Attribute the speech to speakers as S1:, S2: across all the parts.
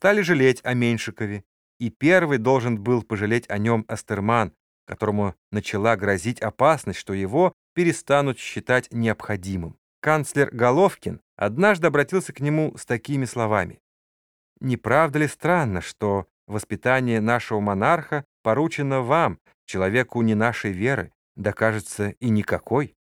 S1: стали жалеть о Меньшикове, и первый должен был пожалеть о нем Астерман, которому начала грозить опасность, что его перестанут считать необходимым. Канцлер Головкин однажды обратился к нему с такими словами. «Не правда ли странно, что воспитание нашего монарха поручено вам, человеку не нашей веры, да, кажется, и никакой?»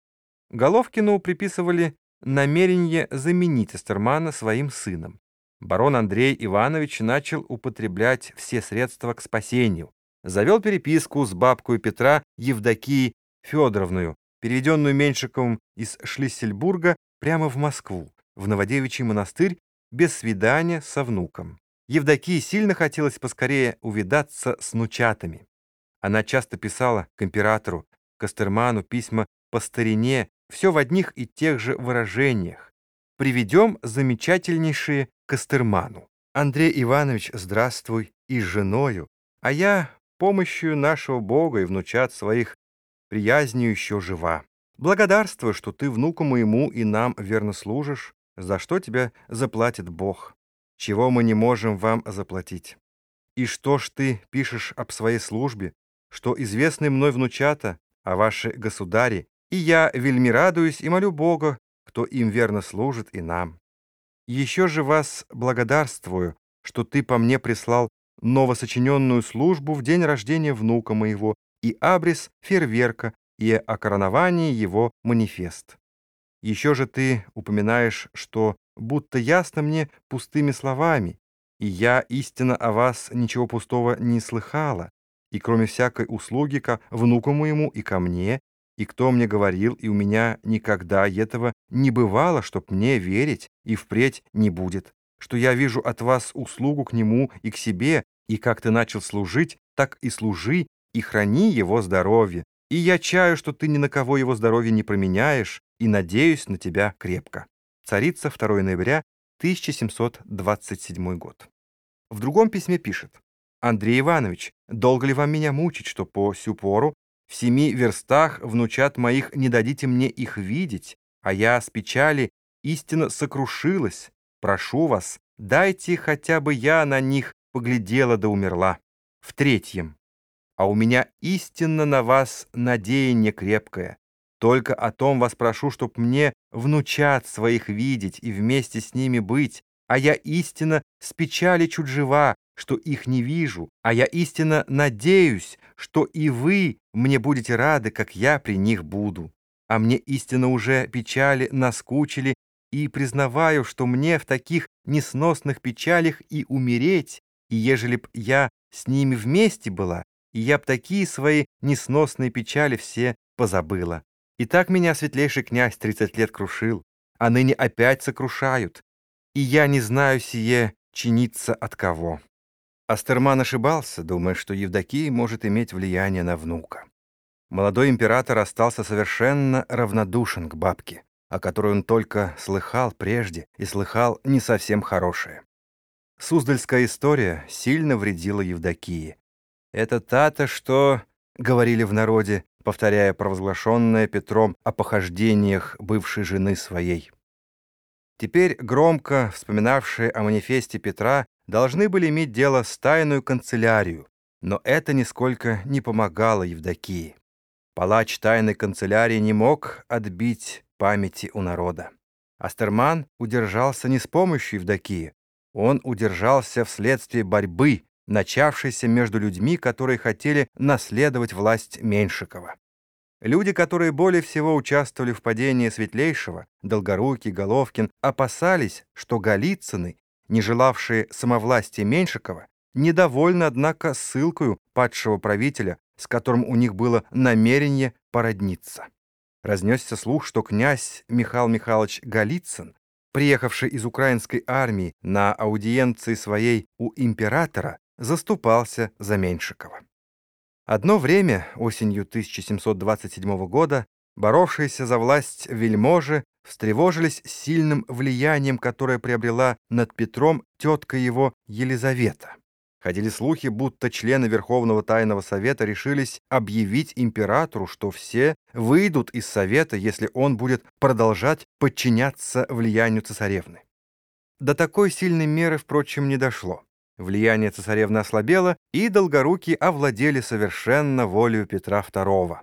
S1: Головкину приписывали намерение заменить Астермана своим сыном. Барон Андрей Иванович начал употреблять все средства к спасению. Завел переписку с бабкой Петра Евдокией Федоровную, переведенную Меньшиковым из Шлиссельбурга прямо в Москву, в Новодевичий монастырь, без свидания со внуком. Евдокии сильно хотелось поскорее увидаться с нучатами. Она часто писала к императору, Костерману письма по старине, все в одних и тех же выражениях. Приведем замечательнейшие Костерману. Андрей Иванович, здравствуй, и с женою, а я помощью нашего Бога и внучат своих приязнью еще жива. Благодарствую, что ты внуку моему и нам верно служишь, за что тебя заплатит Бог, чего мы не можем вам заплатить. И что ж ты пишешь об своей службе, что известны мной внучата, а ваши государи, и я вельми радуюсь и молю Бога, кто им верно служит и нам. Еще же вас благодарствую, что ты по мне прислал новосочиненную службу в день рождения внука моего и абрис фейерверка и о короновании его манифест. Еще же ты упоминаешь, что будто ясно мне пустыми словами, и я истинно о вас ничего пустого не слыхала, и кроме всякой услуги ко внуку моему и ко мне, и кто мне говорил, и у меня никогда этого не бывало, чтоб мне верить, и впредь не будет, что я вижу от вас услугу к нему и к себе, и как ты начал служить, так и служи, и храни его здоровье. И я чаю, что ты ни на кого его здоровье не променяешь, и надеюсь на тебя крепко. Царица 2 ноября 1727 год. В другом письме пишет. «Андрей Иванович, долго ли вам меня мучить, что по сю пору в семи верстах внучат моих не дадите мне их видеть, а я с печали истинно сокрушилась. Прошу вас, дайте хотя бы я на них поглядела да умерла. В третьем. А у меня истинно на вас надеяние крепкое. Только о том вас прошу, чтоб мне внучат своих видеть и вместе с ними быть, а я истинно с печали чуть жива, что их не вижу, а я истинно надеюсь, что и вы мне будете рады, как я при них буду. А мне истинно уже печали наскучили, и признаваю, что мне в таких несносных печалях и умереть, и ежели б я с ними вместе была, и я б такие свои несносные печали все позабыла. И так меня светлейший князь тридцать лет крушил, а ныне опять сокрушают, и я не знаю сие чиниться от кого. Астерман ошибался, думая, что Евдокия может иметь влияние на внука. Молодой император остался совершенно равнодушен к бабке, о которой он только слыхал прежде и слыхал не совсем хорошее. Суздальская история сильно вредила Евдокии. «Это та-то, что...» — говорили в народе, повторяя провозглашенное Петром о похождениях бывшей жены своей. Теперь громко вспоминавшие о манифесте Петра должны были иметь дело с тайную канцелярию, но это нисколько не помогало Евдокии. Палач тайной канцелярии не мог отбить памяти у народа. Астерман удержался не с помощью Евдокии, он удержался вследствие борьбы, начавшейся между людьми, которые хотели наследовать власть Меньшикова. Люди, которые более всего участвовали в падении Светлейшего, Долгорукий, Головкин, опасались, что Голицыны не желавшие самовластия Меньшикова, недовольны, однако, ссылкою падшего правителя, с которым у них было намерение породниться. Разнесся слух, что князь Михаил Михайлович Голицын, приехавший из украинской армии на аудиенции своей у императора, заступался за Меньшикова. Одно время, осенью 1727 года, боровшиеся за власть вельможи встревожились сильным влиянием, которое приобрела над Петром тетка его Елизавета. Ходили слухи, будто члены Верховного Тайного Совета решились объявить императору, что все выйдут из Совета, если он будет продолжать подчиняться влиянию цесаревны. До такой сильной меры, впрочем, не дошло. Влияние цесаревны ослабело, и долгоруки овладели совершенно волею Петра II.